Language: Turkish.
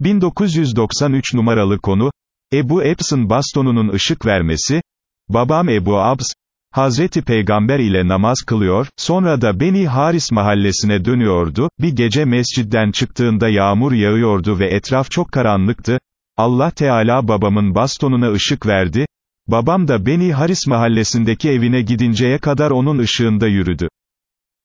1993 numaralı konu, Ebu Ebs'ın bastonunun ışık vermesi, babam Ebu Abs, Hazreti Peygamber ile namaz kılıyor, sonra da Beni Haris mahallesine dönüyordu, bir gece mescidden çıktığında yağmur yağıyordu ve etraf çok karanlıktı, Allah Teala babamın bastonuna ışık verdi, babam da Beni Haris mahallesindeki evine gidinceye kadar onun ışığında yürüdü.